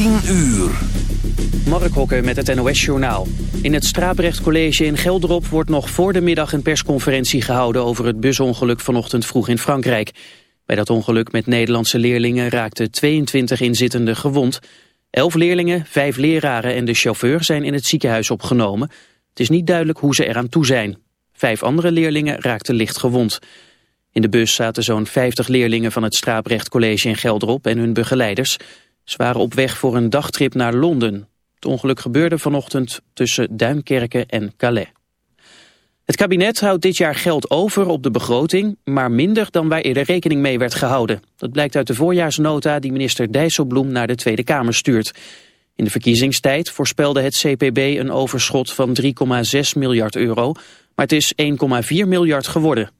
10 uur. Mark Hokke met het NOS-journaal. In het Straaprecht in Geldrop wordt nog voor de middag een persconferentie gehouden over het busongeluk vanochtend vroeg in Frankrijk. Bij dat ongeluk met Nederlandse leerlingen raakten 22 inzittenden gewond. Elf leerlingen, vijf leraren en de chauffeur zijn in het ziekenhuis opgenomen. Het is niet duidelijk hoe ze eraan toe zijn. Vijf andere leerlingen raakten licht gewond. In de bus zaten zo'n 50 leerlingen van het Straaprecht College in Geldrop en hun begeleiders. Ze waren op weg voor een dagtrip naar Londen. Het ongeluk gebeurde vanochtend tussen Duinkerken en Calais. Het kabinet houdt dit jaar geld over op de begroting, maar minder dan waar eerder rekening mee werd gehouden. Dat blijkt uit de voorjaarsnota die minister Dijsselbloem naar de Tweede Kamer stuurt. In de verkiezingstijd voorspelde het CPB een overschot van 3,6 miljard euro, maar het is 1,4 miljard geworden.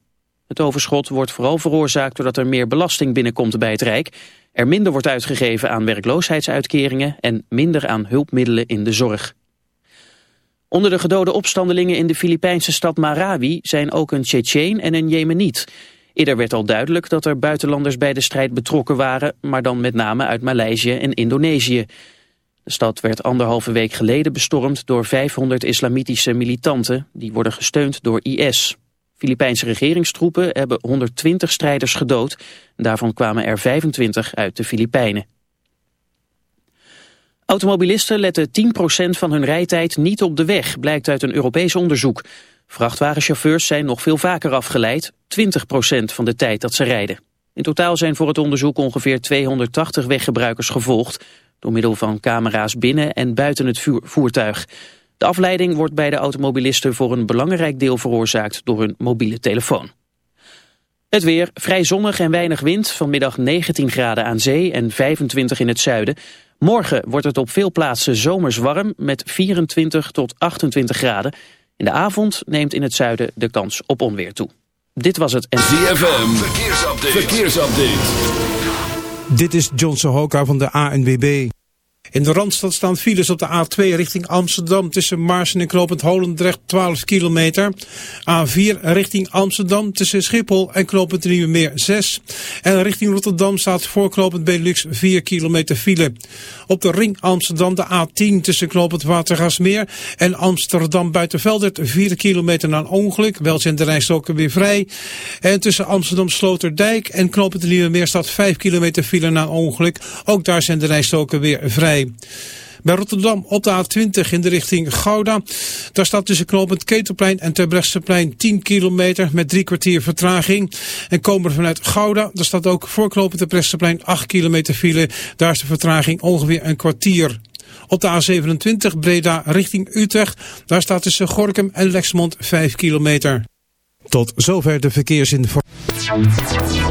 Het overschot wordt vooral veroorzaakt doordat er meer belasting binnenkomt bij het Rijk, er minder wordt uitgegeven aan werkloosheidsuitkeringen en minder aan hulpmiddelen in de zorg. Onder de gedode opstandelingen in de Filipijnse stad Marawi zijn ook een Tsjetsjeen en een Jemeniet. Eerder werd al duidelijk dat er buitenlanders bij de strijd betrokken waren, maar dan met name uit Maleisië en Indonesië. De stad werd anderhalve week geleden bestormd door 500 islamitische militanten, die worden gesteund door IS. Filipijnse regeringstroepen hebben 120 strijders gedood. Daarvan kwamen er 25 uit de Filipijnen. Automobilisten letten 10% van hun rijtijd niet op de weg, blijkt uit een Europees onderzoek. Vrachtwagenchauffeurs zijn nog veel vaker afgeleid, 20% van de tijd dat ze rijden. In totaal zijn voor het onderzoek ongeveer 280 weggebruikers gevolgd... door middel van camera's binnen en buiten het voertuig. De afleiding wordt bij de automobilisten voor een belangrijk deel veroorzaakt door hun mobiele telefoon. Het weer, vrij zonnig en weinig wind, vanmiddag 19 graden aan zee en 25 in het zuiden. Morgen wordt het op veel plaatsen zomers warm met 24 tot 28 graden. In de avond neemt in het zuiden de kans op onweer toe. Dit was het... ZFM, verkeersupdate. verkeersupdate. Dit is John Sohoka van de ANWB. In de Randstad staan files op de A2 richting Amsterdam tussen Maarsen en Knopend Holendrecht 12 kilometer. A4 richting Amsterdam tussen Schiphol en Knopend Nieuwemeer 6. En richting Rotterdam staat voor Knopend Benelux 4 kilometer file. Op de ring Amsterdam de A10 tussen Knopend Watergasmeer en Amsterdam Buitenveldert 4 kilometer na een ongeluk. Wel zijn de rijstoken weer vrij. En tussen Amsterdam Sloterdijk en Knopend Nieuwemeer staat 5 kilometer file na ongeluk. Ook daar zijn de rijstoken weer vrij. Bij Rotterdam op de A20 in de richting Gouda. Daar staat tussen knooppunt Ketelplein en Terbrechtseplein 10 kilometer met drie kwartier vertraging. En komen we vanuit Gouda, daar staat ook voor knooppunt Terbrechtseplein 8 kilometer file. Daar is de vertraging ongeveer een kwartier. Op de A27 Breda richting Utrecht. Daar staat tussen Gorkum en Lexmond 5 kilometer. Tot zover de verkeersinformatie.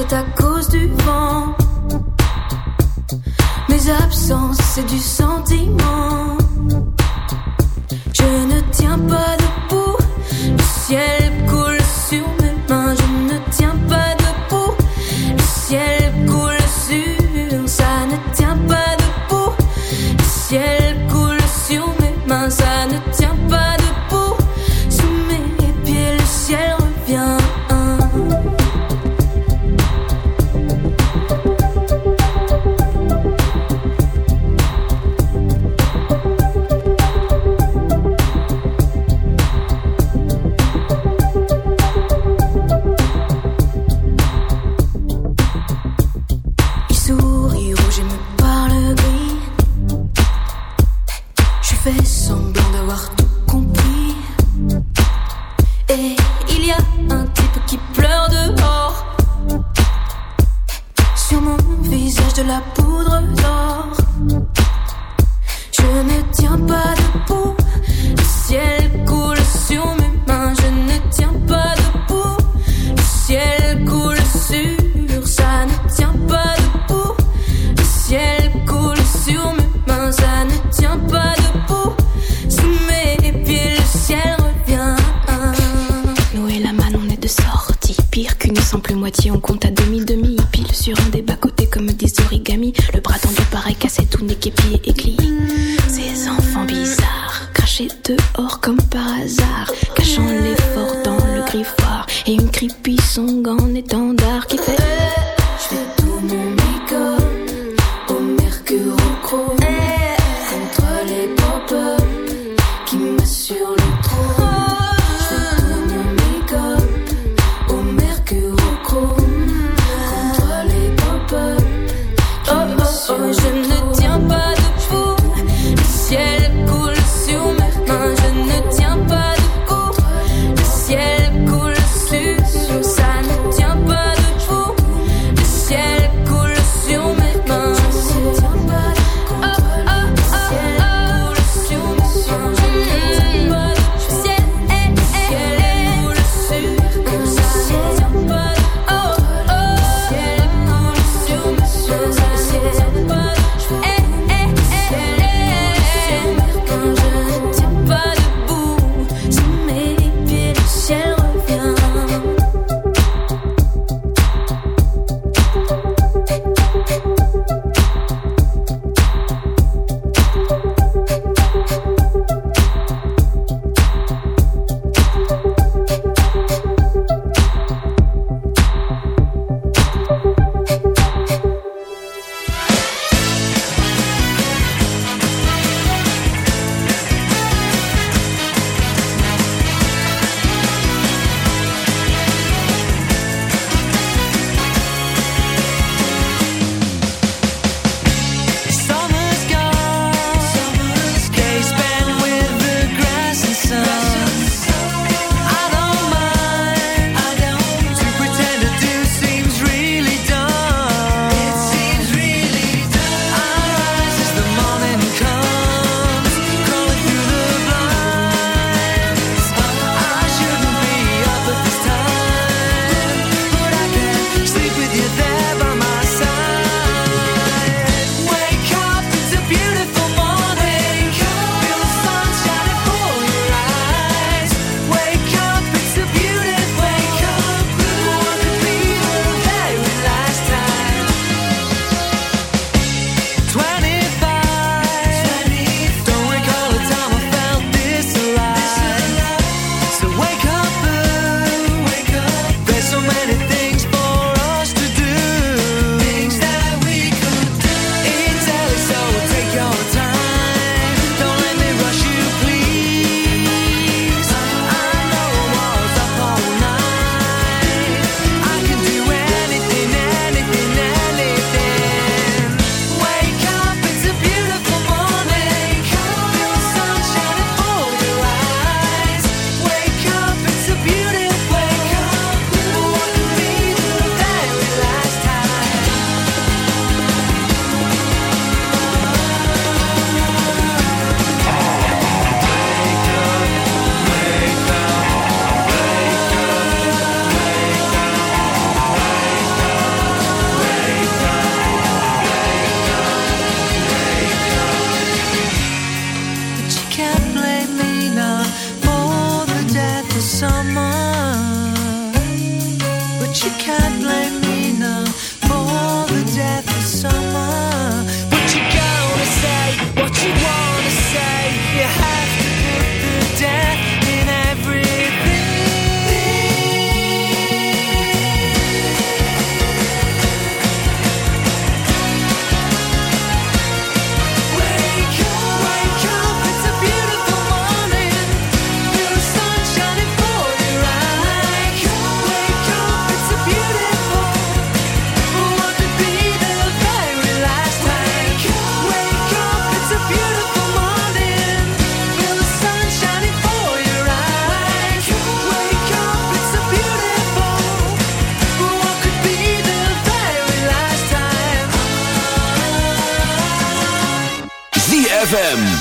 c'est à cause du vent. Mes absences, c'est du sentiment. Je ne tiens pas debout, le ciel pop qui me sur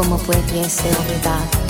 Como puede ser olvidado.